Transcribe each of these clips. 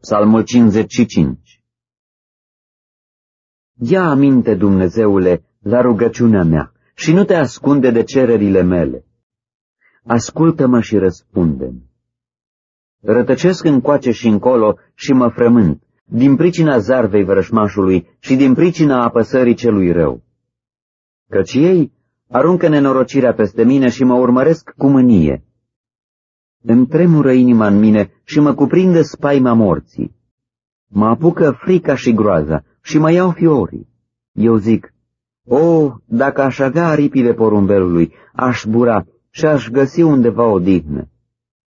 Psalmul 55 Ia aminte, Dumnezeule, la rugăciunea mea și nu te ascunde de cererile mele. Ascultă-mă și răspunde-mi. Rătăcesc încoace și încolo și mă frământ, din pricina zarvei vrășmașului și din pricina apăsării celui rău. Căci ei aruncă nenorocirea peste mine și mă urmăresc cu mânie. Îmi tremură inima în mine și mă cuprinde spaima morții. Mă apucă frica și groaza și mă iau fiorii. Eu zic, o, dacă aș avea aripile porumbelului, aș bura și aș găsi undeva o dignă.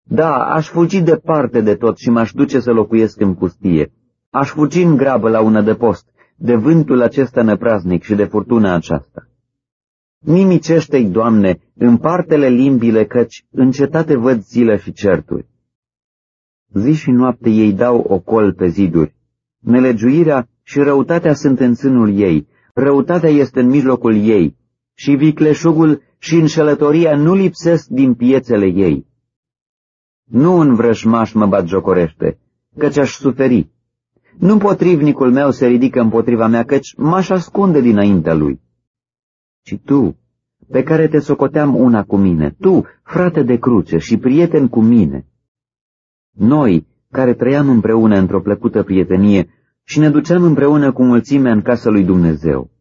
Da, aș fugi departe de tot și m-aș duce să locuiesc în pustie. Aș fugi în grabă la un adăpost, de vântul acesta năpraznic și de furtuna aceasta. Nimicește-i, Doamne, în partele limbile, căci în cetate văd zile și certuri. Zi și noapte ei dau ocol pe ziduri. Nelegiuirea și răutatea sunt în sânul ei, răutatea este în mijlocul ei, și vicleșugul și înșelătoria nu lipsesc din piețele ei. Nu un vrășmaș mă bat jocorește, căci aș suferi. Nu potrivnicul meu se ridică împotriva mea, căci m-aș ascunde dinaintea lui. Ci tu, pe care te socoteam una cu mine, tu, frate de cruce și prieten cu mine. Noi, care trăiam împreună într-o plăcută prietenie și ne duceam împreună cu mulțimea în casa lui Dumnezeu.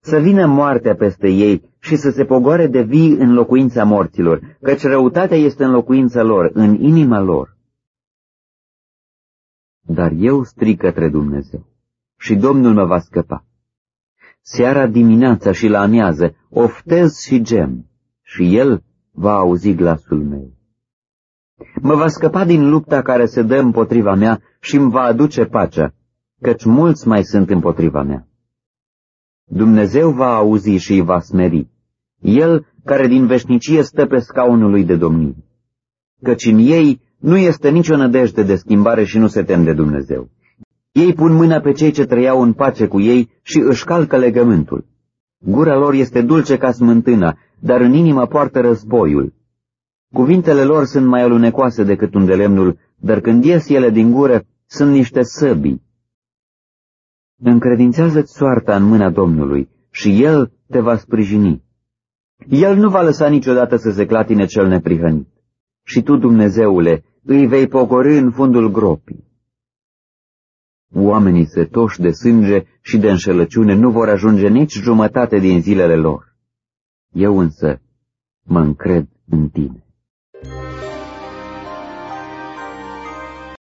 Să vină moartea peste ei și să se pogoare de vii în locuința morților, căci răutatea este în locuința lor, în inima lor. Dar eu strig către Dumnezeu și Domnul mă va scăpa. Seara dimineața și la amiază oftez și gem și El va auzi glasul meu. Mă va scăpa din lupta care se dă împotriva mea și îmi va aduce pacea, căci mulți mai sunt împotriva mea. Dumnezeu va auzi și îi va smeri, El care din veșnicie stă pe scaunul lui de domnie. Căci în ei nu este nicio nădejde de schimbare și nu se tem de Dumnezeu. Ei pun mâna pe cei ce trăiau în pace cu ei și își calcă legământul. Gura lor este dulce ca smântâna, dar în inimă poartă războiul. Cuvintele lor sunt mai alunecoase decât un de lemnul, dar când ies ele din gură, sunt niște săbii. Încredințează-ți soarta în mâna Domnului și El te va sprijini. El nu va lăsa niciodată să se clatine cel neprihănit. Și tu, Dumnezeule, îi vei pogorâ în fundul gropii. Oamenii setoși de sânge și de înșelăciune nu vor ajunge nici jumătate din zilele lor. Eu însă mă încred în tine.